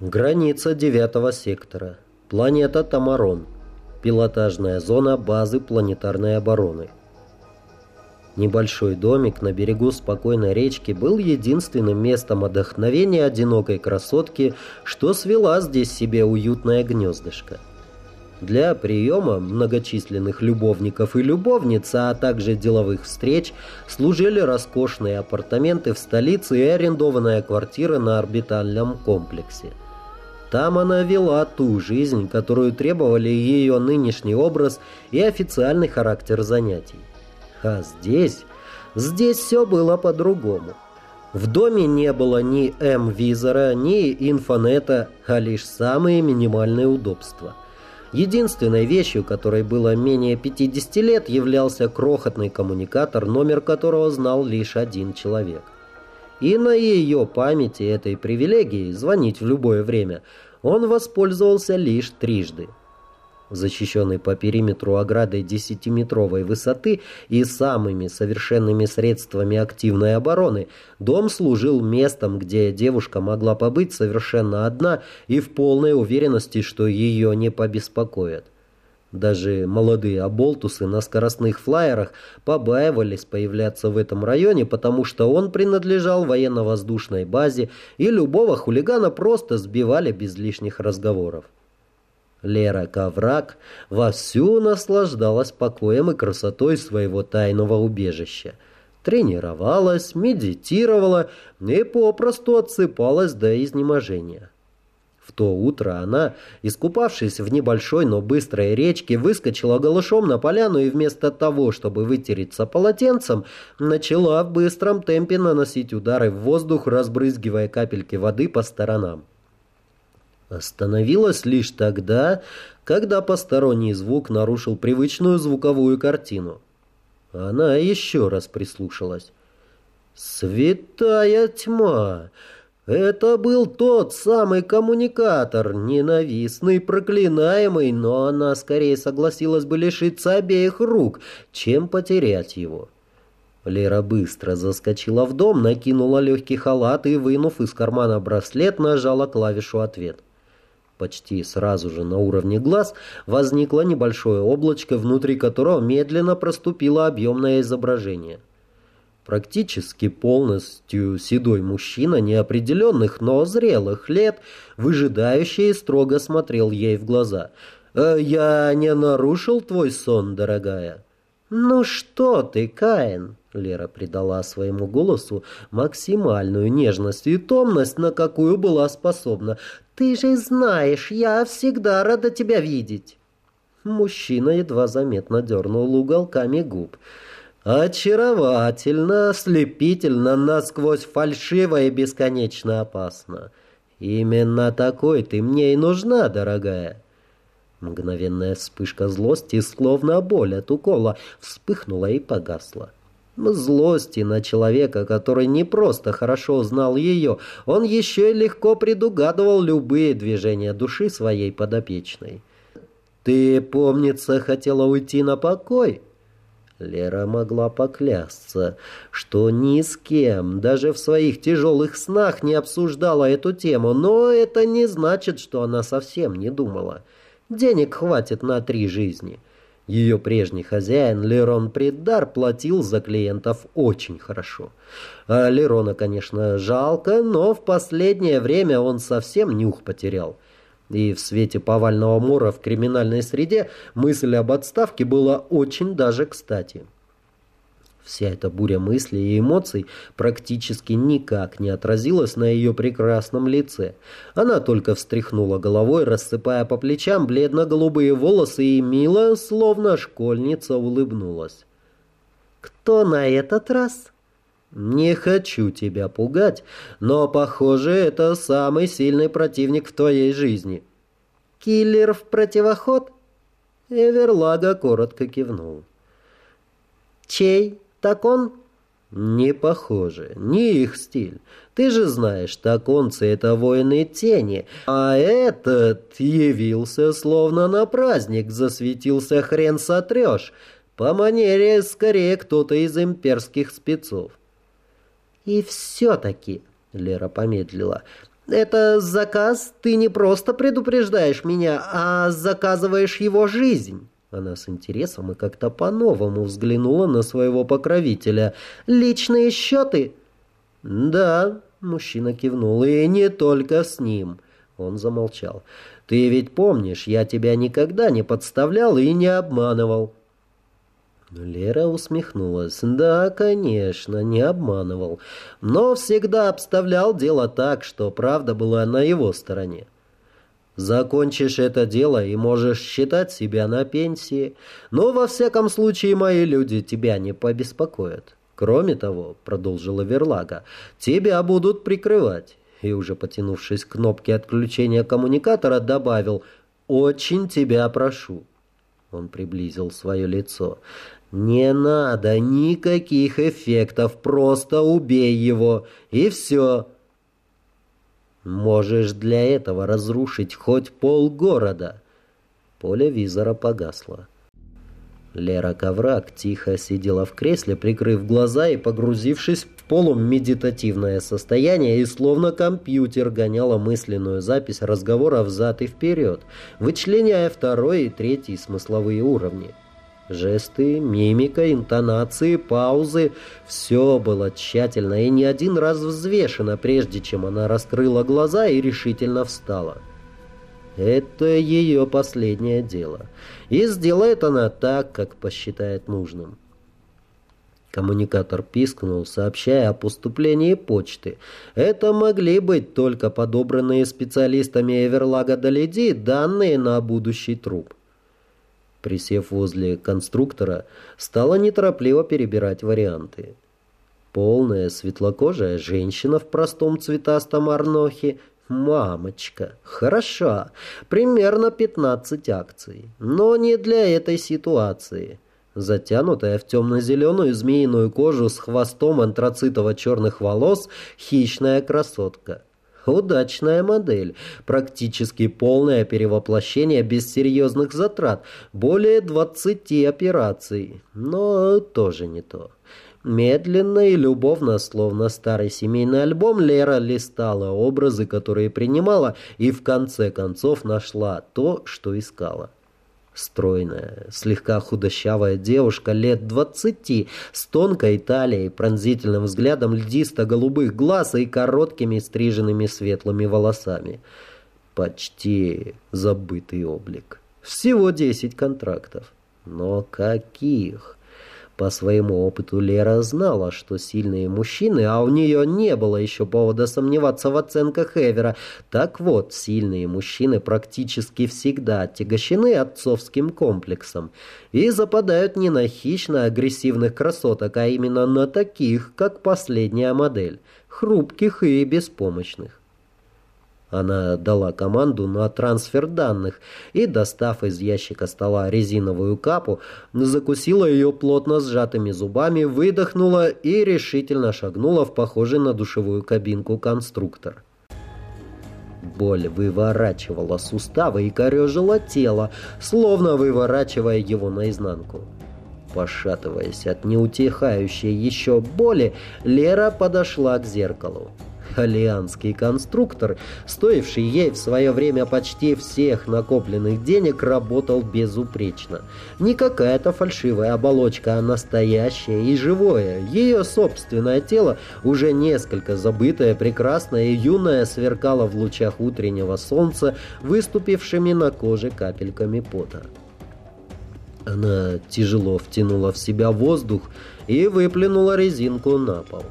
Граница девятого сектора. Планета Тамарон. Пилотажная зона базы планетарной обороны. Небольшой домик на берегу спокойной речки был единственным местом отдохновения одинокой красотки, что свела здесь себе уютное гнездышко. Для приема многочисленных любовников и любовниц, а также деловых встреч, служили роскошные апартаменты в столице и арендованная квартира на орбитальном комплексе. Там она вела ту жизнь, которую требовали ее нынешний образ и официальный характер занятий. А здесь, здесь все было по-другому. В доме не было ни М-визора, ни инфонета, а лишь самые минимальные удобства. Единственной вещью, которой было менее 50 лет, являлся крохотный коммуникатор, номер которого знал лишь один человек. И на ее памяти этой привилегии звонить в любое время он воспользовался лишь трижды. Защищенный по периметру оградой десятиметровой высоты и самыми совершенными средствами активной обороны, дом служил местом, где девушка могла побыть совершенно одна и в полной уверенности, что ее не побеспокоят. Даже молодые оболтусы на скоростных флайерах побаивались появляться в этом районе, потому что он принадлежал военно-воздушной базе, и любого хулигана просто сбивали без лишних разговоров. Лера Ковраг вовсю наслаждалась покоем и красотой своего тайного убежища. Тренировалась, медитировала и попросту отсыпалась до изнеможения. В то утро она, искупавшись в небольшой, но быстрой речке, выскочила голышом на поляну и вместо того, чтобы вытереться полотенцем, начала в быстром темпе наносить удары в воздух, разбрызгивая капельки воды по сторонам. Остановилась лишь тогда, когда посторонний звук нарушил привычную звуковую картину. Она еще раз прислушалась. «Святая тьма!» Это был тот самый коммуникатор, ненавистный, проклинаемый, но она скорее согласилась бы лишиться обеих рук, чем потерять его. Лера быстро заскочила в дом, накинула легкий халат и, вынув из кармана браслет, нажала клавишу «Ответ». Почти сразу же на уровне глаз возникло небольшое облачко, внутри которого медленно проступило объемное изображение. Практически полностью седой мужчина неопределенных, но зрелых лет, выжидающий строго смотрел ей в глаза. «Э, «Я не нарушил твой сон, дорогая?» «Ну что ты, Каин?» Лера придала своему голосу максимальную нежность и томность, на какую была способна. «Ты же знаешь, я всегда рада тебя видеть!» Мужчина едва заметно дернул уголками губ. Очаровательно, ослепительно, насквозь фальшиво и бесконечно опасно. Именно такой ты мне и нужна, дорогая. Мгновенная вспышка злости, словно боль от укола, вспыхнула и погасла. Злости на человека, который не просто хорошо знал ее, он еще и легко предугадывал любые движения души своей подопечной. «Ты, помнится, хотела уйти на покой?» Лера могла поклясться, что ни с кем, даже в своих тяжелых снах не обсуждала эту тему, но это не значит, что она совсем не думала. Денег хватит на три жизни. Ее прежний хозяин Лерон Придар платил за клиентов очень хорошо. А Лерона, конечно, жалко, но в последнее время он совсем нюх потерял. И в свете повального мора в криминальной среде мысль об отставке была очень даже кстати. Вся эта буря мыслей и эмоций практически никак не отразилась на ее прекрасном лице. Она только встряхнула головой, рассыпая по плечам бледно-голубые волосы, и мило, словно школьница, улыбнулась. «Кто на этот раз?» «Не хочу тебя пугать, но, похоже, это самый сильный противник в твоей жизни». «Киллер в противоход?» Эверлага коротко кивнул. «Чей? Так он?» «Не похоже. Не их стиль. Ты же знаешь, таконцы — это воины тени, а этот явился словно на праздник, засветился хрен сотрешь. По манере скорее кто-то из имперских спецов». «И все-таки», — Лера помедлила, Это заказ, ты не просто предупреждаешь меня, а заказываешь его жизнь». Она с интересом и как-то по-новому взглянула на своего покровителя. «Личные счеты?» «Да», — мужчина кивнул, — «и не только с ним». Он замолчал. «Ты ведь помнишь, я тебя никогда не подставлял и не обманывал». Лера усмехнулась. «Да, конечно, не обманывал, но всегда обставлял дело так, что правда была на его стороне. Закончишь это дело и можешь считать себя на пенсии, но во всяком случае мои люди тебя не побеспокоят. Кроме того, продолжила Верлага, тебя будут прикрывать. И уже потянувшись к кнопке отключения коммуникатора, добавил «Очень тебя прошу». Он приблизил свое лицо. «Не надо никаких эффектов, просто убей его, и все». Можешь для этого разрушить хоть полгорода. Поле визора погасло. Лера Ковраг тихо сидела в кресле, прикрыв глаза и погрузившись в полумедитативное состояние, и словно компьютер гоняла мысленную запись разговора взад и вперед, вычленяя второй и третий смысловые уровни. Жесты, мимика, интонации, паузы — все было тщательно и не один раз взвешено, прежде чем она раскрыла глаза и решительно встала. Это ее последнее дело. И сделает она так, как посчитает нужным. Коммуникатор пискнул, сообщая о поступлении почты. Это могли быть только подобранные специалистами Эверлага Доледи данные на будущий труп. Присев возле конструктора, стала неторопливо перебирать варианты. Полная светлокожая женщина в простом цветастом арнохе. Мамочка, хороша. Примерно 15 акций. Но не для этой ситуации. Затянутая в темно-зеленую змеиную кожу с хвостом антрацитово-черных волос хищная красотка. Удачная модель. Практически полное перевоплощение без серьезных затрат. Более 20 операций. Но тоже не то. Медленно и любовно, словно старый семейный альбом, Лера листала образы, которые принимала, и в конце концов нашла то, что искала. Стройная, слегка худощавая девушка лет двадцати, с тонкой талией, пронзительным взглядом льдисто-голубых глаз и короткими стриженными светлыми волосами. Почти забытый облик. Всего десять контрактов. Но каких? По своему опыту Лера знала, что сильные мужчины, а у нее не было еще повода сомневаться в оценках Эвера. Так вот, сильные мужчины практически всегда отягощены отцовским комплексом и западают не на хищно-агрессивных красоток, а именно на таких, как последняя модель, хрупких и беспомощных. Она дала команду на трансфер данных и, достав из ящика стола резиновую капу, закусила ее плотно сжатыми зубами, выдохнула и решительно шагнула в похожий на душевую кабинку конструктор. Боль выворачивала суставы и корежила тело, словно выворачивая его наизнанку. Пошатываясь от неутихающей еще боли, Лера подошла к зеркалу. Алианский конструктор, стоивший ей в свое время почти всех накопленных денег, работал безупречно. Не какая-то фальшивая оболочка, а настоящее и живое. Ее собственное тело, уже несколько забытое, прекрасное и юное, сверкало в лучах утреннего солнца, выступившими на коже капельками пота. Она тяжело втянула в себя воздух и выплюнула резинку на пол.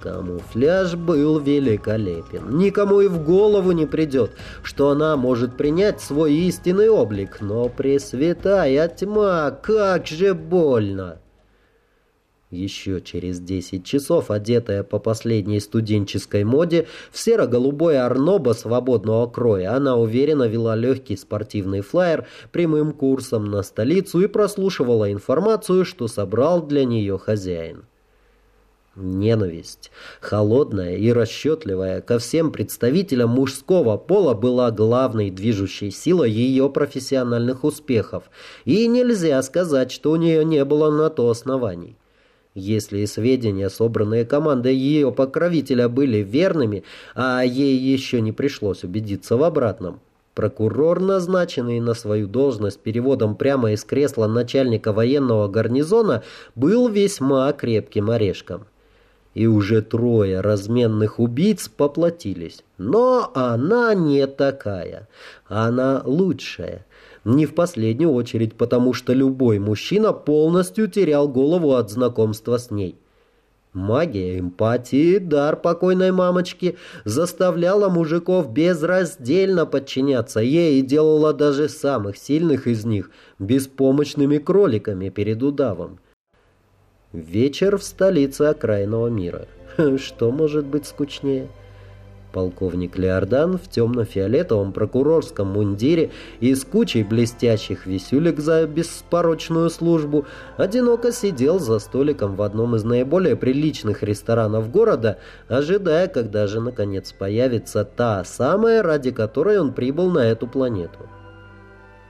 Камуфляж был великолепен. Никому и в голову не придет, что она может принять свой истинный облик. Но пресвятая тьма, как же больно! Еще через десять часов, одетая по последней студенческой моде, в серо-голубой арнобо свободного кроя, она уверенно вела легкий спортивный флаер прямым курсом на столицу и прослушивала информацию, что собрал для нее хозяин. Ненависть, холодная и расчетливая ко всем представителям мужского пола, была главной движущей силой ее профессиональных успехов, и нельзя сказать, что у нее не было на то оснований. Если сведения, собранные командой ее покровителя, были верными, а ей еще не пришлось убедиться в обратном, прокурор, назначенный на свою должность переводом прямо из кресла начальника военного гарнизона, был весьма крепким орешком. И уже трое разменных убийц поплатились. Но она не такая. Она лучшая. Не в последнюю очередь, потому что любой мужчина полностью терял голову от знакомства с ней. Магия эмпатии, дар покойной мамочки, заставляла мужиков безраздельно подчиняться ей и делала даже самых сильных из них беспомощными кроликами перед удавом. Вечер в столице окраинного мира. Что может быть скучнее? Полковник Леордан в темно-фиолетовом прокурорском мундире и с кучей блестящих висюлек за беспорочную службу одиноко сидел за столиком в одном из наиболее приличных ресторанов города, ожидая, когда же наконец появится та самая, ради которой он прибыл на эту планету.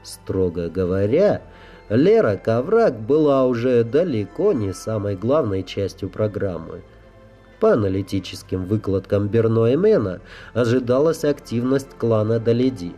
Строго говоря, Лера Ковраг была уже далеко не самой главной частью программы – по аналитическим выкладкам Берно и Мена ожидалась активность клана Даледи.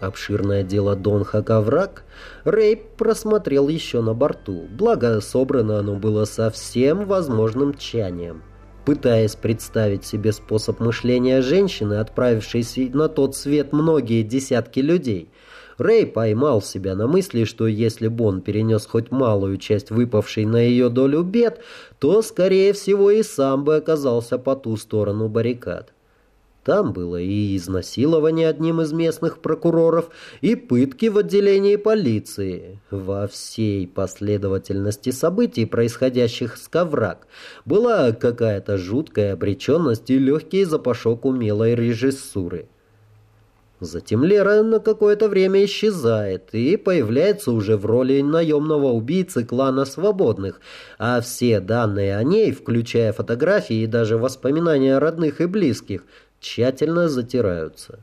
Обширное дело Дон Хаковрак Рэй просмотрел еще на борту, благо собрано оно было со всем возможным тчанием. Пытаясь представить себе способ мышления женщины, отправившейся на тот свет многие десятки людей, Рэй поймал себя на мысли, что если бы он перенес хоть малую часть выпавшей на ее долю бед, то, скорее всего, и сам бы оказался по ту сторону баррикад. Там было и изнасилование одним из местных прокуроров, и пытки в отделении полиции. Во всей последовательности событий, происходящих с Ковраг, была какая-то жуткая обреченность и легкий запашок умелой режиссуры. Затем Лера на какое-то время исчезает и появляется уже в роли наемного убийцы клана Свободных, а все данные о ней, включая фотографии и даже воспоминания родных и близких, тщательно затираются.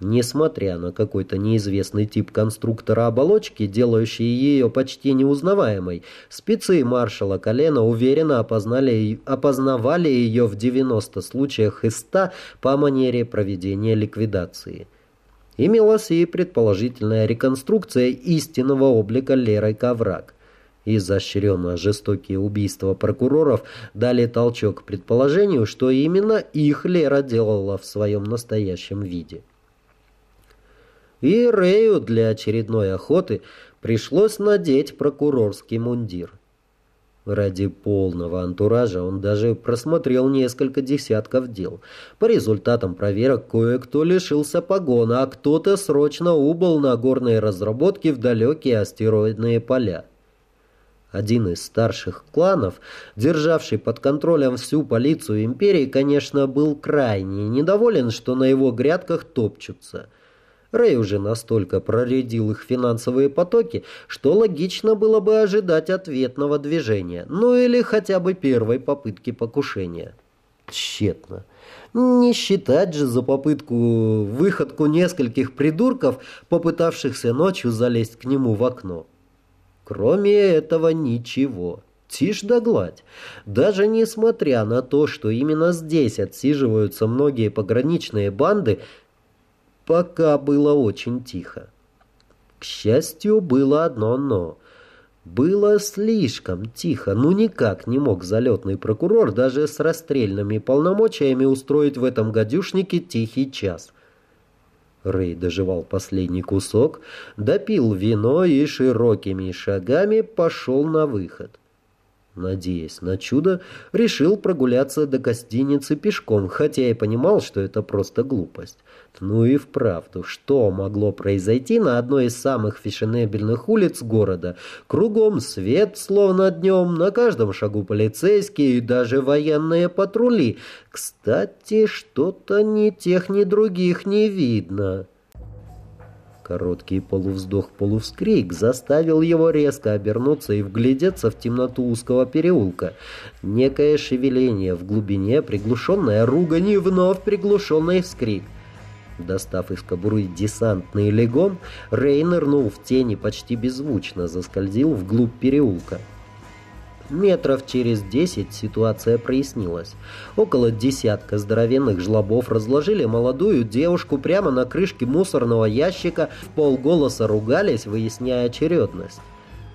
Несмотря на какой-то неизвестный тип конструктора оболочки, делающий ее почти неузнаваемой, спецы маршала Колена уверенно опознали, опознавали ее в 90 случаях из 100 по манере проведения ликвидации. Имелась и предположительная реконструкция истинного облика Лерой Ковраг. Изощренно жестокие убийства прокуроров дали толчок предположению, что именно их Лера делала в своем настоящем виде и Рэю для очередной охоты пришлось надеть прокурорский мундир. Ради полного антуража он даже просмотрел несколько десятков дел. По результатам проверок кое-кто лишился погона, а кто-то срочно убыл на горные разработки в далекие астероидные поля. Один из старших кланов, державший под контролем всю полицию империи, конечно, был крайне недоволен, что на его грядках топчутся – Рэй уже настолько проредил их финансовые потоки, что логично было бы ожидать ответного движения, ну или хотя бы первой попытки покушения. Тщетно. Не считать же за попытку выходку нескольких придурков, попытавшихся ночью залезть к нему в окно. Кроме этого ничего. Тишь да гладь. Даже несмотря на то, что именно здесь отсиживаются многие пограничные банды, пока было очень тихо. К счастью, было одно «но». Было слишком тихо, ну никак не мог залетный прокурор даже с расстрельными полномочиями устроить в этом гадюшнике тихий час. Рэй доживал последний кусок, допил вино и широкими шагами пошел на выход. Надеясь на чудо, решил прогуляться до гостиницы пешком, хотя и понимал, что это просто глупость. Ну и вправду, что могло произойти на одной из самых фешенебельных улиц города? Кругом свет, словно днем, на каждом шагу полицейские и даже военные патрули. Кстати, что-то ни тех, ни других не видно. Короткий полувздох-полувскрик заставил его резко обернуться и вглядеться в темноту узкого переулка. Некое шевеление в глубине, приглушенная ругань и вновь приглушенный вскрик. Достав из кобуры десантный легон, Рей нырнул в тени почти беззвучно, заскользил вглубь переулка. Метров через десять ситуация прояснилась. Около десятка здоровенных жлобов разложили молодую девушку прямо на крышке мусорного ящика, в полголоса ругались, выясняя очередность.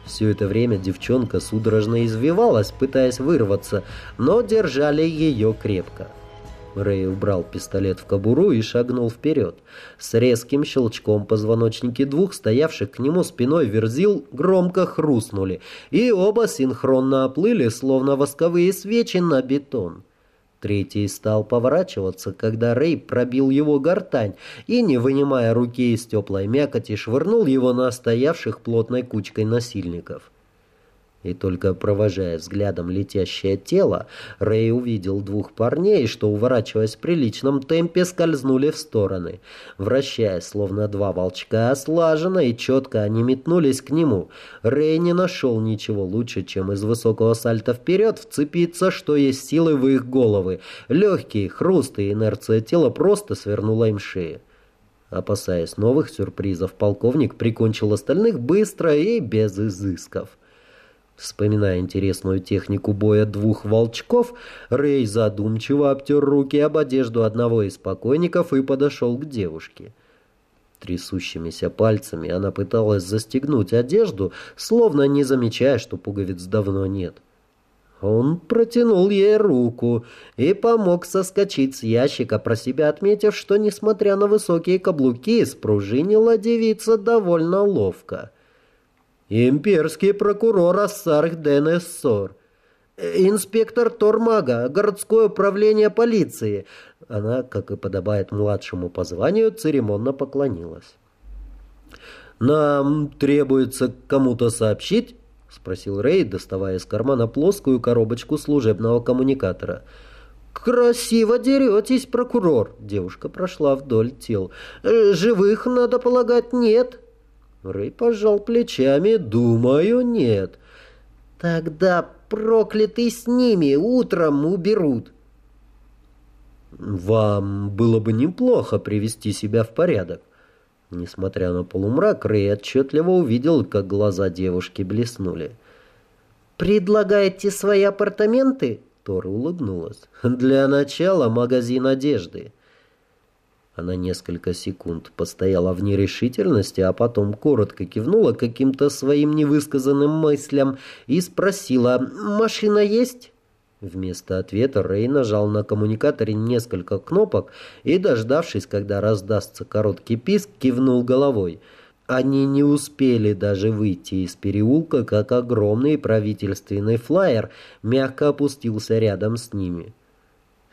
Все это время девчонка судорожно извивалась, пытаясь вырваться, но держали ее крепко. Рэй убрал пистолет в кобуру и шагнул вперед. С резким щелчком позвоночники двух стоявших к нему спиной верзил громко хрустнули, и оба синхронно оплыли, словно восковые свечи на бетон. Третий стал поворачиваться, когда Рэй пробил его гортань и, не вынимая руки из теплой мякоти, швырнул его на стоявших плотной кучкой насильников. И только провожая взглядом летящее тело, Рэй увидел двух парней, что, уворачиваясь в приличном темпе, скользнули в стороны. Вращаясь, словно два волчка, слаженно и четко они метнулись к нему. Рэй не нашел ничего лучше, чем из высокого сальта вперед вцепиться, что есть силы в их головы. Легкие, хрусты инерция тела просто свернула им шею. Опасаясь новых сюрпризов, полковник прикончил остальных быстро и без изысков. Вспоминая интересную технику боя двух волчков, Рэй задумчиво обтер руки об одежду одного из покойников и подошел к девушке. Трясущимися пальцами она пыталась застегнуть одежду, словно не замечая, что пуговиц давно нет. Он протянул ей руку и помог соскочить с ящика, про себя отметив, что, несмотря на высокие каблуки, спружинила девица довольно ловко. Имперский прокурор Ассарх Денессор. Инспектор Тормага, городское управление полиции. Она, как и подобает младшему по званию, церемонно поклонилась. «Нам требуется кому-то сообщить?» — спросил Рэй, доставая из кармана плоскую коробочку служебного коммуникатора. «Красиво деретесь, прокурор!» — девушка прошла вдоль тел. «Живых, надо полагать, нет?» Рэй пожал плечами. «Думаю, нет». «Тогда проклятый с ними утром уберут». «Вам было бы неплохо привести себя в порядок». Несмотря на полумрак, Рэй отчетливо увидел, как глаза девушки блеснули. «Предлагаете свои апартаменты?» Тора улыбнулась. «Для начала магазин одежды». Она несколько секунд постояла в нерешительности, а потом коротко кивнула каким-то своим невысказанным мыслям и спросила «Машина есть?» Вместо ответа Рэй нажал на коммуникаторе несколько кнопок и, дождавшись, когда раздастся короткий писк, кивнул головой. Они не успели даже выйти из переулка, как огромный правительственный флайер мягко опустился рядом с ними.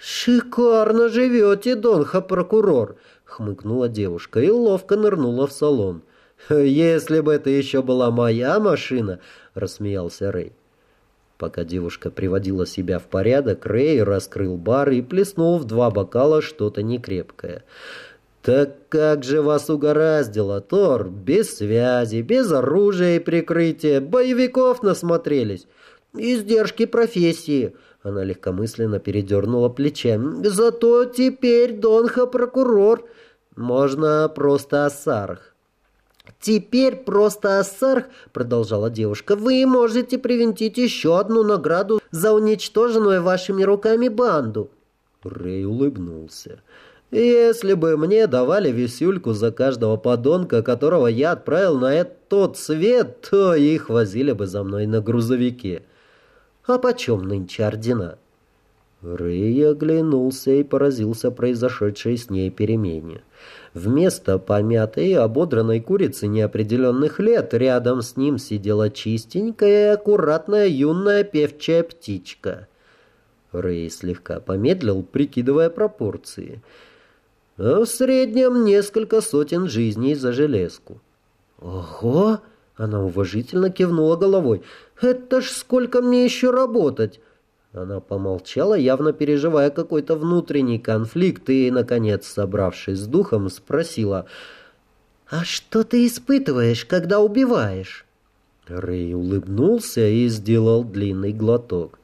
«Шикарно живете, Донха-прокурор!» — хмыкнула девушка и ловко нырнула в салон. «Если бы это еще была моя машина!» — рассмеялся Рэй. Пока девушка приводила себя в порядок, Рэй раскрыл бар и плеснул в два бокала что-то некрепкое. «Так как же вас угораздило, Тор? Без связи, без оружия и прикрытия, боевиков насмотрелись. Издержки профессии!» Она легкомысленно передернула плечами. «Зато теперь Донха прокурор. Можно просто Ассарх». «Теперь просто Ассарх», — продолжала девушка, — «вы можете привинтить еще одну награду за уничтоженную вашими руками банду». Рэй улыбнулся. «Если бы мне давали висюльку за каждого подонка, которого я отправил на этот свет, то их возили бы за мной на грузовике». А почем нынче ордена?» Рэй оглянулся и поразился произошедшей с ней перемене. Вместо помятой и ободранной курицы неопределенных лет рядом с ним сидела чистенькая и аккуратная юная певчая птичка. Рэй слегка помедлил, прикидывая пропорции. в среднем несколько сотен жизней за железку. «Ого!» — она уважительно кивнула головой. «Это ж сколько мне еще работать!» Она помолчала, явно переживая какой-то внутренний конфликт, и, наконец, собравшись с духом, спросила, «А что ты испытываешь, когда убиваешь?» Рэй улыбнулся и сделал длинный глоток.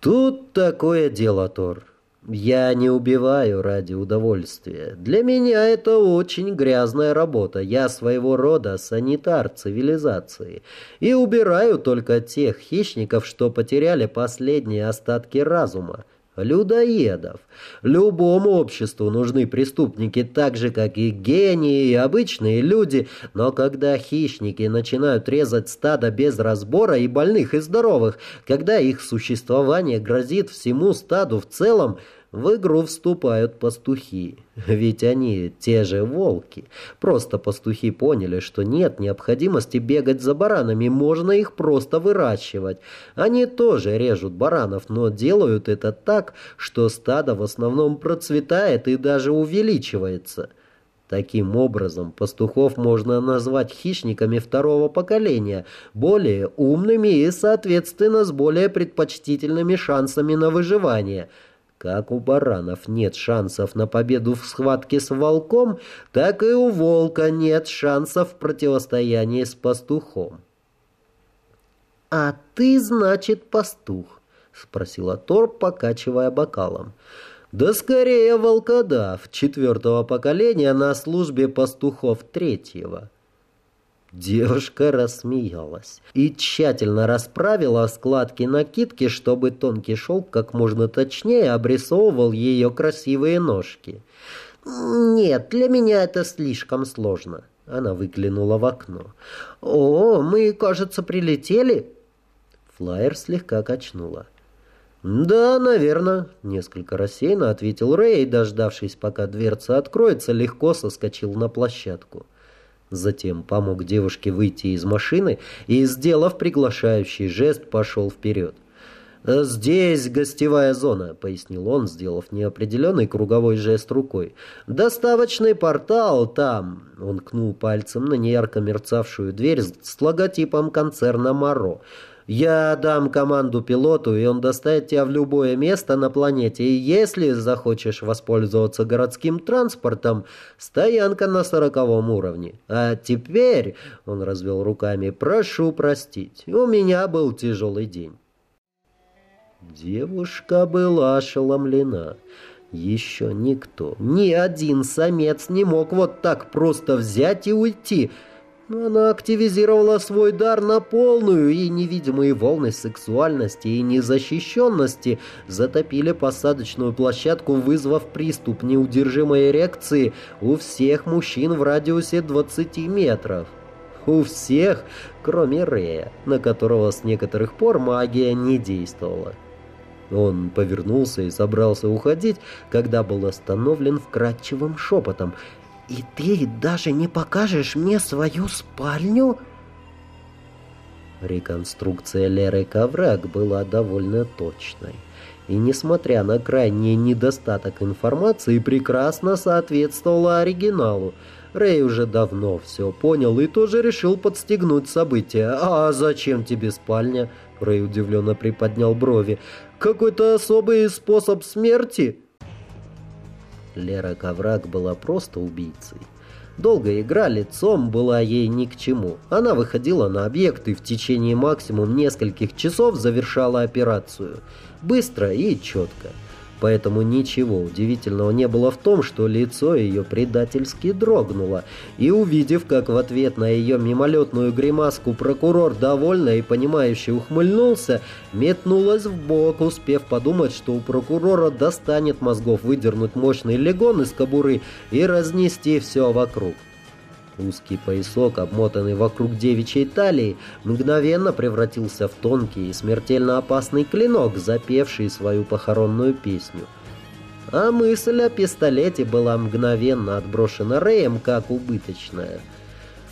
«Тут такое дело, Тор. Я не убиваю ради удовольствия. Для меня это очень грязная работа. Я своего рода санитар цивилизации. И убираю только тех хищников, что потеряли последние остатки разума людоедов. Любому обществу нужны преступники так же, как и гении, и обычные люди, но когда хищники начинают резать стадо без разбора и больных, и здоровых, когда их существование грозит всему стаду в целом, в игру вступают пастухи. Ведь они те же волки. Просто пастухи поняли, что нет необходимости бегать за баранами, можно их просто выращивать. Они тоже режут баранов, но делают это так, что стадо в основном процветает и даже увеличивается. Таким образом, пастухов можно назвать хищниками второго поколения, более умными и, соответственно, с более предпочтительными шансами на выживание – как у баранов нет шансов на победу в схватке с волком, так и у волка нет шансов в противостоянии с пастухом. «А ты, значит, пастух?» — спросила Тор, покачивая бокалом. «Да скорее волкодав, четвертого поколения на службе пастухов третьего». Девушка рассмеялась и тщательно расправила складки накидки, чтобы тонкий шелк как можно точнее обрисовывал ее красивые ножки. «Нет, для меня это слишком сложно». Она выглянула в окно. «О, мы, кажется, прилетели?» Флайер слегка качнула. «Да, наверное», — несколько рассеянно ответил Рэй, дождавшись, пока дверца откроется, легко соскочил на площадку. Затем помог девушке выйти из машины и, сделав приглашающий жест, пошел вперед. «Здесь гостевая зона», — пояснил он, сделав неопределенный круговой жест рукой. «Доставочный портал там», — он кнул пальцем на неярко мерцавшую дверь с логотипом концерна «Моро». Я дам команду пилоту, и он доставит тебя в любое место на планете. И если захочешь воспользоваться городским транспортом, стоянка на сороковом уровне. А теперь, он развел руками, прошу простить, у меня был тяжелый день. Девушка была ошеломлена. Еще никто, ни один самец не мог вот так просто взять и уйти — она активизировала свой дар на полную, и невидимые волны сексуальности и незащищенности затопили посадочную площадку, вызвав приступ неудержимой эрекции у всех мужчин в радиусе 20 метров. У всех, кроме Рея, на которого с некоторых пор магия не действовала. Он повернулся и собрался уходить, когда был остановлен вкрадчивым шепотом — «И ты даже не покажешь мне свою спальню?» Реконструкция Леры Ковраг была довольно точной. И, несмотря на крайний недостаток информации, прекрасно соответствовала оригиналу. Рэй уже давно все понял и тоже решил подстегнуть события. «А зачем тебе спальня?» Рэй удивленно приподнял брови. «Какой-то особый способ смерти?» Лера Ковраг была просто убийцей. Долгая игра лицом была ей ни к чему. Она выходила на объект и в течение максимум нескольких часов завершала операцию. Быстро и четко. Поэтому ничего удивительного не было в том, что лицо ее предательски дрогнуло, и увидев, как в ответ на ее мимолетную гримаску прокурор довольно и понимающе ухмыльнулся, метнулась в бок, успев подумать, что у прокурора достанет мозгов выдернуть мощный легон из кобуры и разнести все вокруг. Узкий поясок, обмотанный вокруг девичьей талии, мгновенно превратился в тонкий и смертельно опасный клинок, запевший свою похоронную песню. А мысль о пистолете была мгновенно отброшена Рэем как убыточная.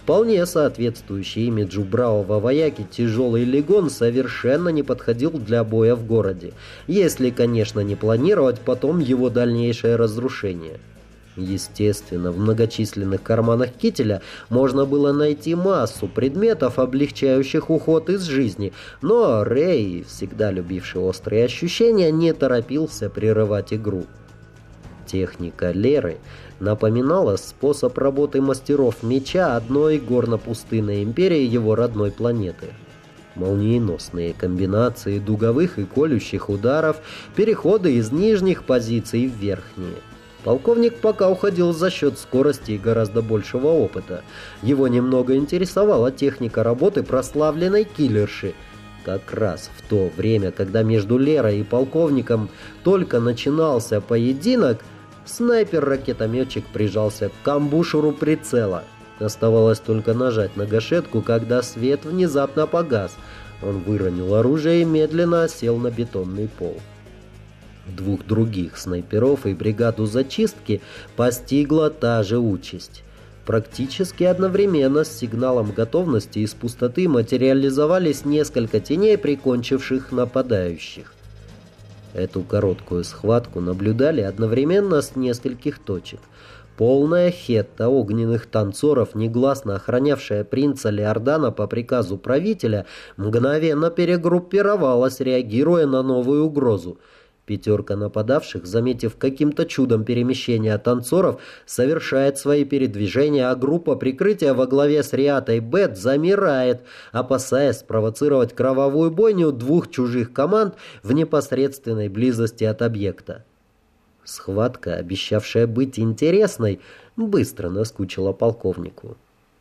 Вполне соответствующий имиджу бравого вояки тяжелый легон совершенно не подходил для боя в городе, если, конечно, не планировать потом его дальнейшее разрушение. Естественно, в многочисленных карманах кителя можно было найти массу предметов, облегчающих уход из жизни, но Рэй, всегда любивший острые ощущения, не торопился прерывать игру. Техника Леры напоминала способ работы мастеров меча одной горно-пустынной империи его родной планеты. Молниеносные комбинации дуговых и колющих ударов, переходы из нижних позиций в верхние. Полковник пока уходил за счет скорости и гораздо большего опыта. Его немного интересовала техника работы прославленной киллерши. Как раз в то время, когда между Лерой и полковником только начинался поединок, снайпер-ракетометчик прижался к камбушеру прицела – Оставалось только нажать на гашетку, когда свет внезапно погас. Он выронил оружие и медленно сел на бетонный пол. Двух других снайперов и бригаду зачистки постигла та же участь. Практически одновременно с сигналом готовности из пустоты материализовались несколько теней, прикончивших нападающих. Эту короткую схватку наблюдали одновременно с нескольких точек – Полная хетта огненных танцоров, негласно охранявшая принца Леордана по приказу правителя, мгновенно перегруппировалась, реагируя на новую угрозу. Пятерка нападавших, заметив каким-то чудом перемещения танцоров, совершает свои передвижения, а группа прикрытия во главе с Риатой Бет замирает, опасаясь спровоцировать кровавую бойню двух чужих команд в непосредственной близости от объекта. Схватка, обещавшая быть интересной, быстро наскучила полковнику.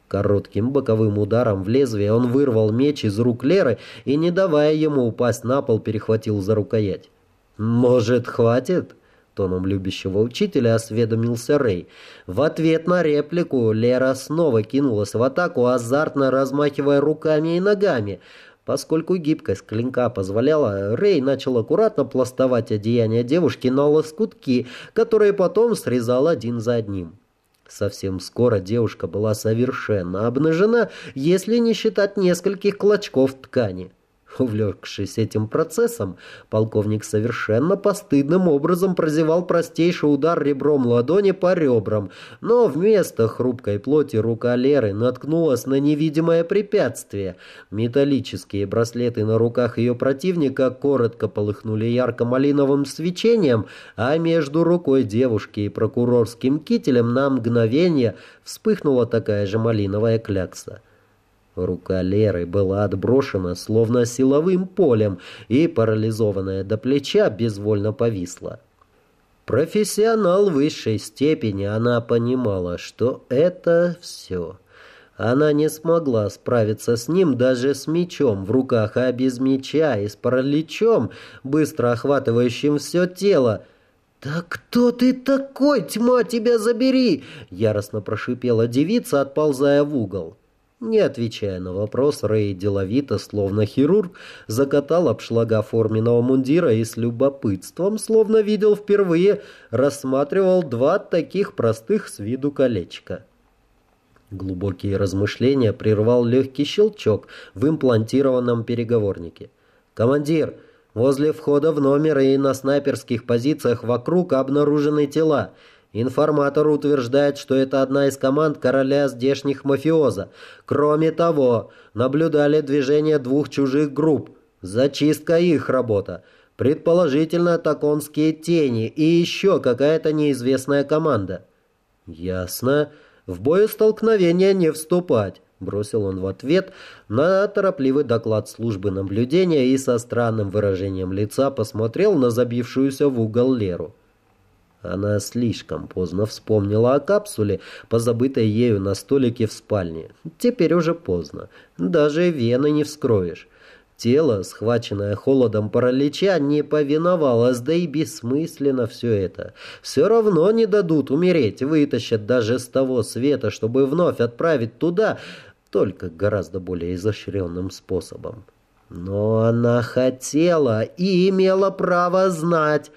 Коротким боковым ударом в лезвие он вырвал меч из рук Леры и, не давая ему упасть на пол, перехватил за рукоять. «Может, хватит?» Тоном любящего учителя осведомился Рэй. В ответ на реплику Лера снова кинулась в атаку, азартно размахивая руками и ногами – Поскольку гибкость клинка позволяла, Рэй начал аккуратно пластовать одеяние девушки на лоскутки, которые потом срезал один за одним. Совсем скоро девушка была совершенно обнажена, если не считать нескольких клочков ткани. Увлекшись этим процессом, полковник совершенно постыдным образом прозевал простейший удар ребром ладони по ребрам, но вместо хрупкой плоти рука Леры наткнулась на невидимое препятствие. Металлические браслеты на руках ее противника коротко полыхнули ярко-малиновым свечением, а между рукой девушки и прокурорским кителем на мгновение вспыхнула такая же малиновая клякса. Рука Леры была отброшена, словно силовым полем, и, парализованная до плеча, безвольно повисла. Профессионал высшей степени, она понимала, что это все. Она не смогла справиться с ним даже с мечом в руках, а без меча и с параличом, быстро охватывающим все тело. «Да кто ты такой, тьма тебя забери!» — яростно прошипела девица, отползая в угол. Не отвечая на вопрос, Рэй деловито, словно хирург, закатал обшлага форменного мундира и с любопытством, словно видел впервые, рассматривал два таких простых с виду колечка. Глубокие размышления прервал легкий щелчок в имплантированном переговорнике. «Командир, возле входа в номер и на снайперских позициях вокруг обнаружены тела». Информатор утверждает, что это одна из команд короля здешних мафиоза. Кроме того, наблюдали движение двух чужих групп. Зачистка их работа. Предположительно, таконские тени и еще какая-то неизвестная команда. Ясно. В боестолкновение не вступать. Бросил он в ответ на торопливый доклад службы наблюдения и со странным выражением лица посмотрел на забившуюся в угол Леру. Она слишком поздно вспомнила о капсуле, позабытой ею на столике в спальне. Теперь уже поздно. Даже вены не вскроешь. Тело, схваченное холодом паралича, не повиновалось, да и бессмысленно все это. Все равно не дадут умереть, вытащат даже с того света, чтобы вновь отправить туда, только гораздо более изощренным способом. Но она хотела и имела право знать...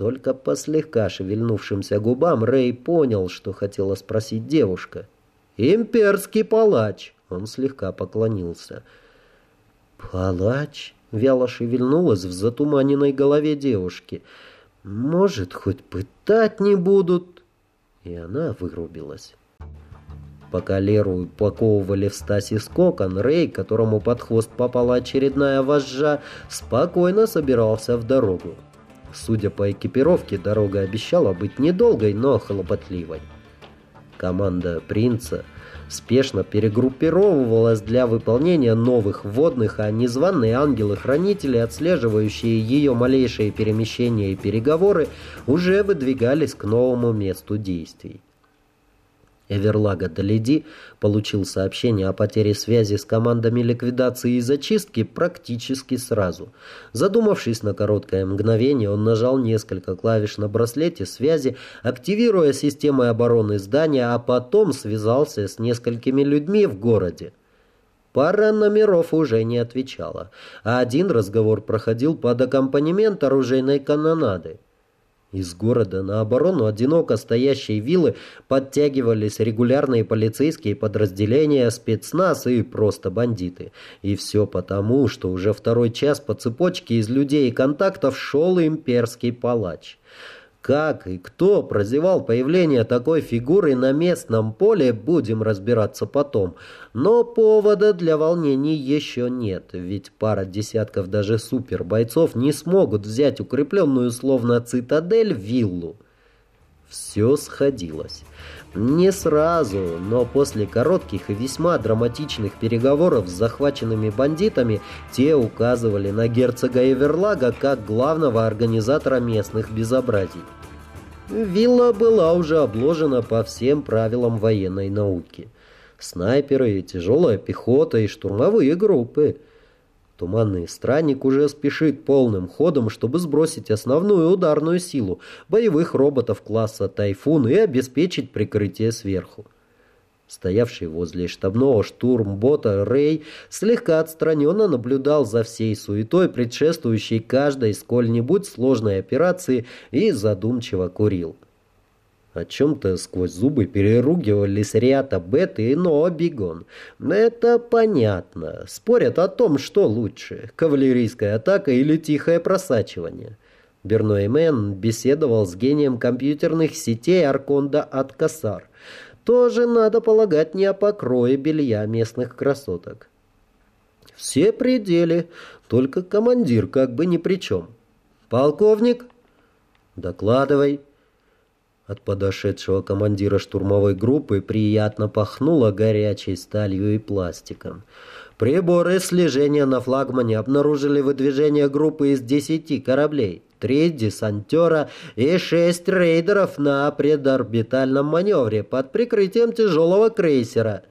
Только по слегка шевельнувшимся губам Рэй понял, что хотела спросить девушка. «Имперский палач!» Он слегка поклонился. «Палач?» — вяло шевельнулась в затуманенной голове девушки. «Может, хоть пытать не будут?» И она вырубилась. Пока Леру упаковывали в стасис кокон, Рэй, которому под хвост попала очередная вожжа, спокойно собирался в дорогу. Судя по экипировке, дорога обещала быть недолгой, но хлопотливой. Команда «Принца» спешно перегруппировывалась для выполнения новых вводных, а незваные ангелы-хранители, отслеживающие ее малейшие перемещения и переговоры, уже выдвигались к новому месту действий. Эверлага Далиди получил сообщение о потере связи с командами ликвидации и зачистки практически сразу. Задумавшись на короткое мгновение, он нажал несколько клавиш на браслете связи, активируя системы обороны здания, а потом связался с несколькими людьми в городе. Пара номеров уже не отвечала, а один разговор проходил под аккомпанемент оружейной канонады. Из города на оборону одиноко стоящей виллы подтягивались регулярные полицейские подразделения, спецназ и просто бандиты. И все потому, что уже второй час по цепочке из людей и контактов шел имперский палач. Как и кто прозевал появление такой фигуры на местном поле, будем разбираться потом. Но повода для волнений еще нет, ведь пара десятков даже супербойцов не смогут взять укрепленную словно цитадель виллу. Все сходилось. Не сразу, но после коротких и весьма драматичных переговоров с захваченными бандитами, те указывали на герцога Эверлага как главного организатора местных безобразий. Вилла была уже обложена по всем правилам военной науки. Снайперы, тяжелая пехота и штурмовые группы – Туманный странник уже спешит полным ходом, чтобы сбросить основную ударную силу боевых роботов класса «Тайфун» и обеспечить прикрытие сверху. Стоявший возле штабного штурмбота Рэй слегка отстраненно наблюдал за всей суетой, предшествующей каждой сколь-нибудь сложной операции, и задумчиво курил. О чем-то сквозь зубы переругивались Риата Бет и Ноа Бигон. Это понятно. Спорят о том, что лучше, кавалерийская атака или тихое просачивание. Берной Мэн беседовал с гением компьютерных сетей Арконда Аткасар. Тоже, надо полагать, не о покрое белья местных красоток. Все пределы, только командир как бы ни при чем. «Полковник?» «Докладывай». От подошедшего командира штурмовой группы приятно пахнуло горячей сталью и пластиком. Приборы слежения на флагмане обнаружили выдвижение группы из десяти кораблей, три десантера и шесть рейдеров на предорбитальном маневре под прикрытием тяжелого крейсера.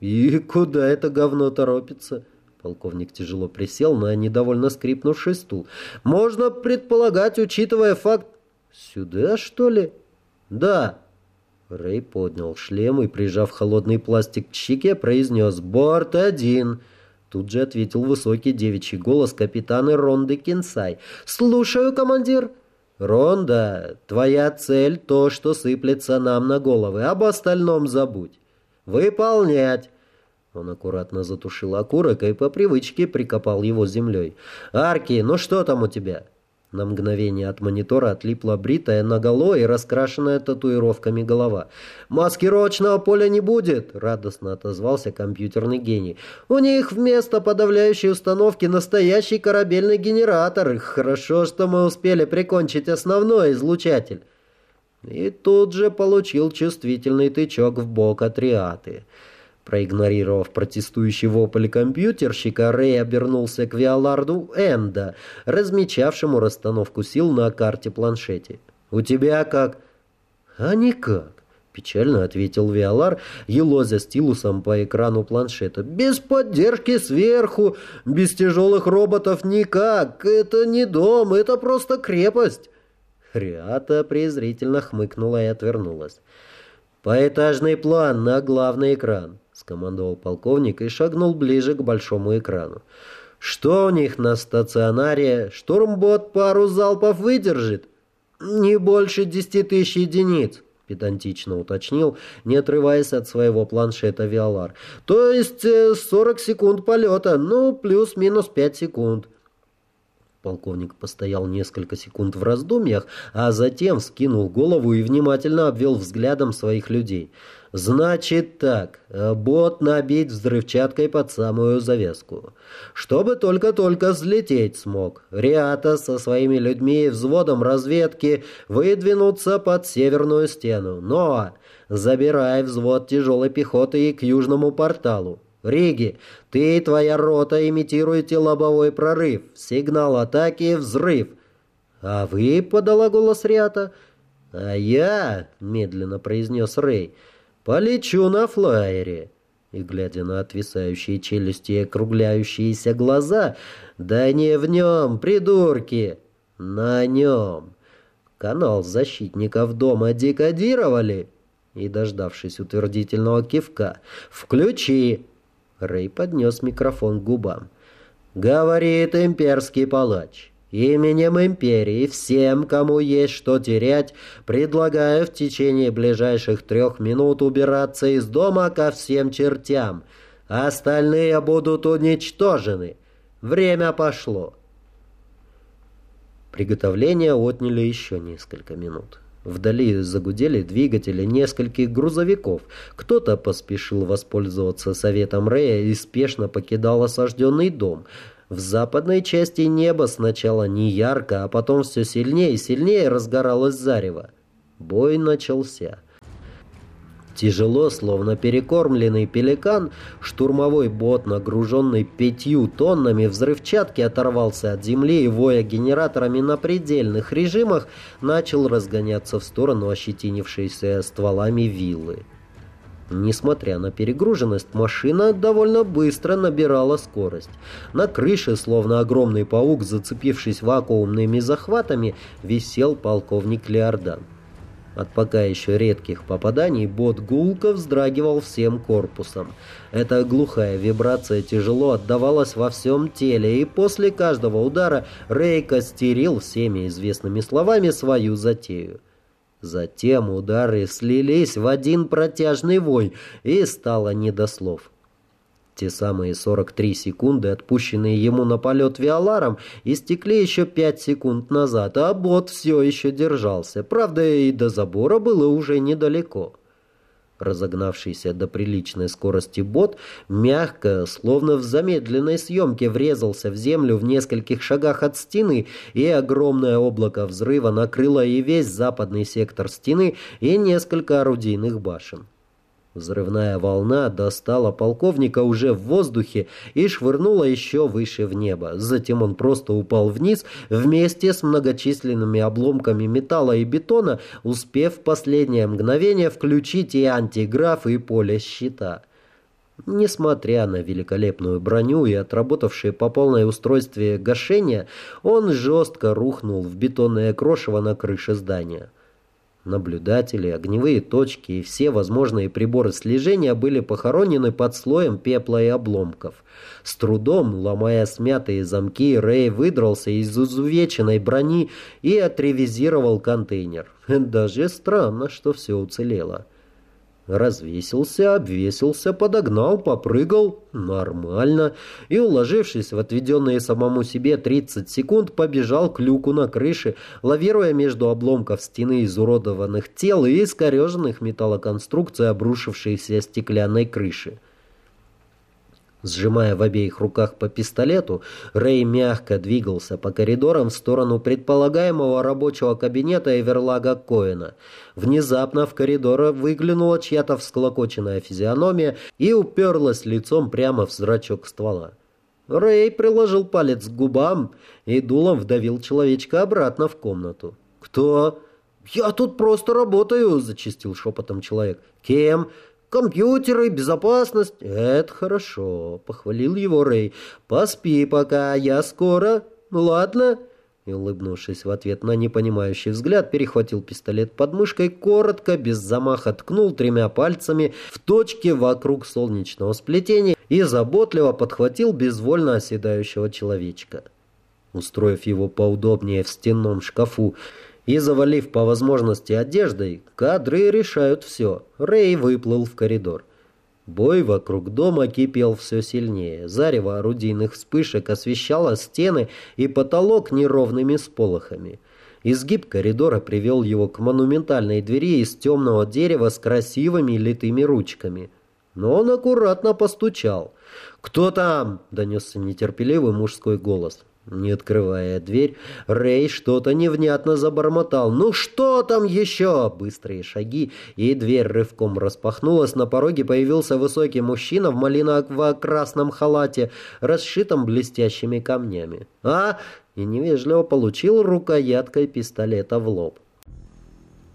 «И куда это говно торопится?» Полковник тяжело присел на недовольно скрипнувший стул. «Можно предполагать, учитывая факт...» «Сюда, что ли?» «Да». Рэй поднял шлем и, прижав холодный пластик к щеке, произнес «Борт один». Тут же ответил высокий девичий голос капитана Ронды Кинсай. «Слушаю, командир». «Ронда, твоя цель — то, что сыплется нам на головы. Об остальном забудь. Выполнять». Он аккуратно затушил окурок и по привычке прикопал его землей. «Арки, ну что там у тебя?» На мгновение от монитора отлипла бритая наголо и раскрашенная татуировками голова. «Маскировочного поля не будет!» — радостно отозвался компьютерный гений. «У них вместо подавляющей установки настоящий корабельный генератор. Хорошо, что мы успели прикончить основной излучатель». И тут же получил чувствительный тычок в бок от Риаты. Проигнорировав протестующий вопль компьютерщика, Рэй обернулся к Виоларду Энда, размечавшему расстановку сил на карте планшете. «У тебя как?» «А никак», — печально ответил Виолар, елозя стилусом по экрану планшета. «Без поддержки сверху, без тяжелых роботов никак. Это не дом, это просто крепость». Риата презрительно хмыкнула и отвернулась. «Поэтажный план на главный экран» скомандовал полковник и шагнул ближе к большому экрану. «Что у них на стационаре? Штурмбот пару залпов выдержит?» «Не больше десяти тысяч единиц», — педантично уточнил, не отрываясь от своего планшета Виолар. «То есть э, сорок секунд полета, ну, плюс-минус пять секунд». Полковник постоял несколько секунд в раздумьях, а затем вскинул голову и внимательно обвел взглядом своих людей — Значит так, бот набить взрывчаткой под самую завеску. Чтобы только-только взлететь смог. Риата со своими людьми и взводом разведки выдвинуться под северную стену. Но забирай взвод тяжелой пехоты и к южному порталу. Риги, ты и твоя рота имитируете лобовой прорыв. Сигнал атаки — взрыв. А вы, — подала голос Риата, — а я, — медленно произнес Рэй, — полечу на флайере. И, глядя на отвисающие челюсти и округляющиеся глаза, да не в нем, придурки, на нем. Канал защитников дома декодировали? И, дождавшись утвердительного кивка, «Включи!» Рэй поднес микрофон к губам. «Говорит имперский палач. Именем империи всем, кому есть что терять, предлагаю в течение ближайших трех минут убираться из дома ко всем чертям. Остальные будут уничтожены. Время пошло». Приготовления отняли еще несколько минут. Вдали загудели двигатели нескольких грузовиков. Кто-то поспешил воспользоваться советом Рэя и спешно покидал осажденный дом. В западной части неба сначала не ярко, а потом все сильнее и сильнее разгоралось зарево. Бой начался. Тяжело, словно перекормленный пеликан, штурмовой бот, нагруженный пятью тоннами взрывчатки, оторвался от земли и, воя генераторами на предельных режимах, начал разгоняться в сторону ощетинившейся стволами виллы. Несмотря на перегруженность, машина довольно быстро набирала скорость. На крыше, словно огромный паук, зацепившись вакуумными захватами, висел полковник Леордан. От пока еще редких попаданий бот гулко вздрагивал всем корпусом. Эта глухая вибрация тяжело отдавалась во всем теле, и после каждого удара Рэй костерил всеми известными словами свою затею. Затем удары слились в один протяжный вой, и стало не до слов. Те самые 43 секунды, отпущенные ему на полет Виоларом, истекли еще 5 секунд назад, а бот все еще держался. Правда, и до забора было уже недалеко. Разогнавшийся до приличной скорости бот мягко, словно в замедленной съемке, врезался в землю в нескольких шагах от стены, и огромное облако взрыва накрыло и весь западный сектор стены и несколько орудийных башен. Взрывная волна достала полковника уже в воздухе и швырнула еще выше в небо. Затем он просто упал вниз вместе с многочисленными обломками металла и бетона, успев в последнее мгновение включить и антиграф, и поле щита. Несмотря на великолепную броню и отработавшее по полной устройстве гашения, он жестко рухнул в бетонное крошево на крыше здания. Наблюдатели, огневые точки и все возможные приборы слежения были похоронены под слоем пепла и обломков. С трудом, ломая смятые замки, Рэй выдрался из изувеченной брони и отревизировал контейнер. Даже странно, что все уцелело. Развесился, обвесился, подогнал, попрыгал. Нормально. И, уложившись в отведенные самому себе 30 секунд, побежал к люку на крыше, лавируя между обломков стены изуродованных тел и искореженных металлоконструкций обрушившейся стеклянной крыши. Сжимая в обеих руках по пистолету, Рэй мягко двигался по коридорам в сторону предполагаемого рабочего кабинета Эверлага Коэна. Внезапно в коридор выглянула чья-то всклокоченная физиономия и уперлась лицом прямо в зрачок ствола. Рэй приложил палец к губам и дулом вдавил человечка обратно в комнату. «Кто?» «Я тут просто работаю», — зачистил шепотом человек. «Кем?» Компьютеры, безопасность — это хорошо, — похвалил его Рэй. Поспи пока, я скоро. Ладно. И, улыбнувшись в ответ на непонимающий взгляд, перехватил пистолет под мышкой, коротко, без замаха ткнул тремя пальцами в точке вокруг солнечного сплетения и заботливо подхватил безвольно оседающего человечка. Устроив его поудобнее в стенном шкафу, и завалив по возможности одеждой, кадры решают все. Рэй выплыл в коридор. Бой вокруг дома кипел все сильнее. Зарево орудийных вспышек освещало стены и потолок неровными сполохами. Изгиб коридора привел его к монументальной двери из темного дерева с красивыми литыми ручками. Но он аккуратно постучал. «Кто там?» — донесся нетерпеливый мужской голос. Не открывая дверь, Рэй что-то невнятно забормотал. «Ну что там еще?» Быстрые шаги, и дверь рывком распахнулась. На пороге появился высокий мужчина в малиново-красном халате, расшитом блестящими камнями. «А?» и невежливо получил рукояткой пистолета в лоб.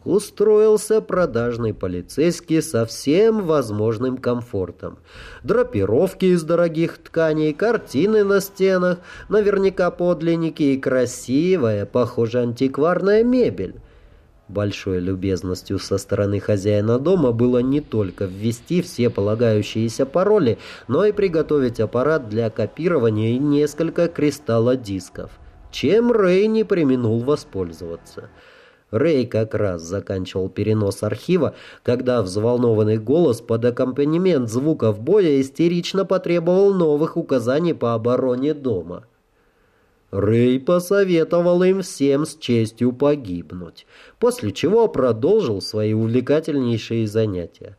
Устроился продажный полицейский со всем возможным комфортом. Драпировки из дорогих тканей, картины на стенах, наверняка подлинники и красивая, похоже, антикварная мебель. Большой любезностью со стороны хозяина дома было не только ввести все полагающиеся пароли, но и приготовить аппарат для копирования и несколько кристаллодисков чем Рэй не применул воспользоваться. Рэй как раз заканчивал перенос архива, когда взволнованный голос под аккомпанемент звуков боя истерично потребовал новых указаний по обороне дома. Рэй посоветовал им всем с честью погибнуть, после чего продолжил свои увлекательнейшие занятия.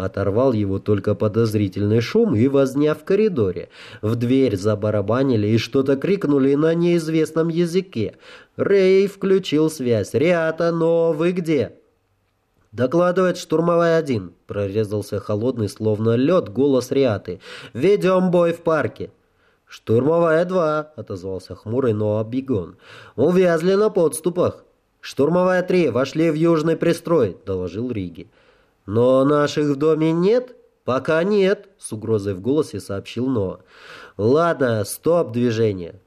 Оторвал его только подозрительный шум и возня в коридоре. В дверь забарабанили и что-то крикнули на неизвестном языке. Рэй включил связь. «Риата, но вы где?» «Докладывает штурмовая один», — прорезался холодный, словно лед, голос Риаты. «Ведем бой в парке». «Штурмовая два», — отозвался хмурый но обегон. «Увязли на подступах». «Штурмовая три, вошли в южный пристрой», — доложил Риги. «Но наших в доме нет?» «Пока нет», — с угрозой в голосе сообщил Ноа. «Ладно, стоп движение».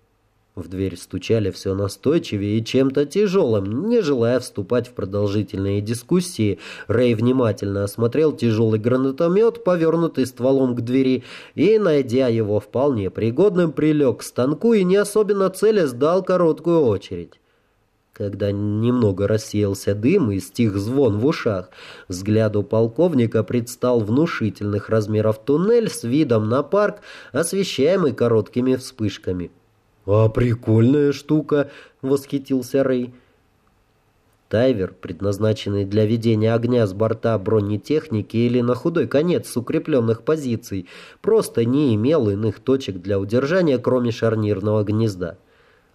В дверь стучали все настойчивее и чем-то тяжелым. Не желая вступать в продолжительные дискуссии, Рэй внимательно осмотрел тяжелый гранатомет, повернутый стволом к двери, и, найдя его вполне пригодным, прилег к станку и не особенно целя сдал короткую очередь. Когда немного рассеялся дым и стих звон в ушах, взгляду полковника предстал внушительных размеров туннель с видом на парк, освещаемый короткими вспышками. «А прикольная штука!» — восхитился Рэй. Тайвер, предназначенный для ведения огня с борта бронетехники или на худой конец с укрепленных позиций, просто не имел иных точек для удержания, кроме шарнирного гнезда.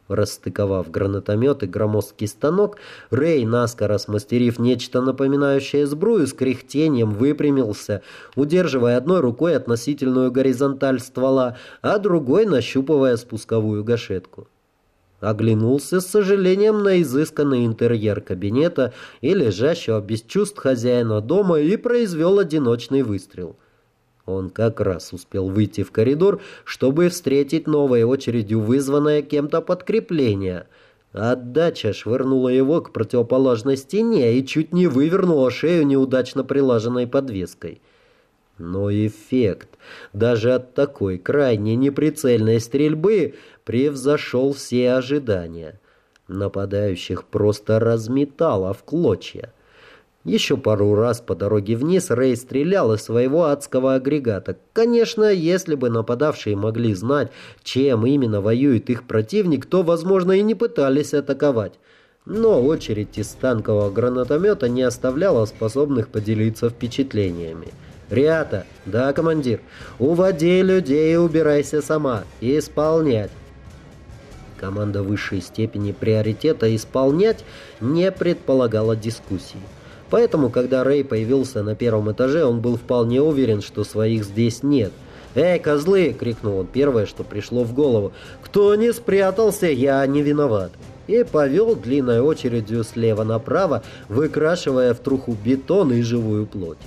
Расстыковав гранатомет и громоздкий станок, Рэй, наскоро смастерив нечто напоминающее сбрую, с кряхтением выпрямился, удерживая одной рукой относительную горизонталь ствола, а другой нащупывая спусковую гашетку. Оглянулся с сожалением на изысканный интерьер кабинета и лежащего без чувств хозяина дома и произвел одиночный выстрел — он как раз успел выйти в коридор, чтобы встретить новой очередью вызванное кем-то подкрепление. Отдача швырнула его к противоположной стене и чуть не вывернула шею неудачно прилаженной подвеской. Но эффект даже от такой крайне неприцельной стрельбы превзошел все ожидания. Нападающих просто разметало в клочья. Еще пару раз по дороге вниз Рэй стрелял из своего адского агрегата. Конечно, если бы нападавшие могли знать, чем именно воюет их противник, то, возможно, и не пытались атаковать. Но очередь из танкового гранатомета не оставляла способных поделиться впечатлениями. «Риата!» «Да, командир!» «Уводи людей и убирайся сама! Исполнять!» Команда высшей степени приоритета «исполнять» не предполагала дискуссий. Поэтому, когда Рэй появился на первом этаже, он был вполне уверен, что своих здесь нет. «Эй, козлы!» — крикнул он первое, что пришло в голову. «Кто не спрятался, я не виноват!» И повел длинной очередью слева направо, выкрашивая в труху бетон и живую плоть.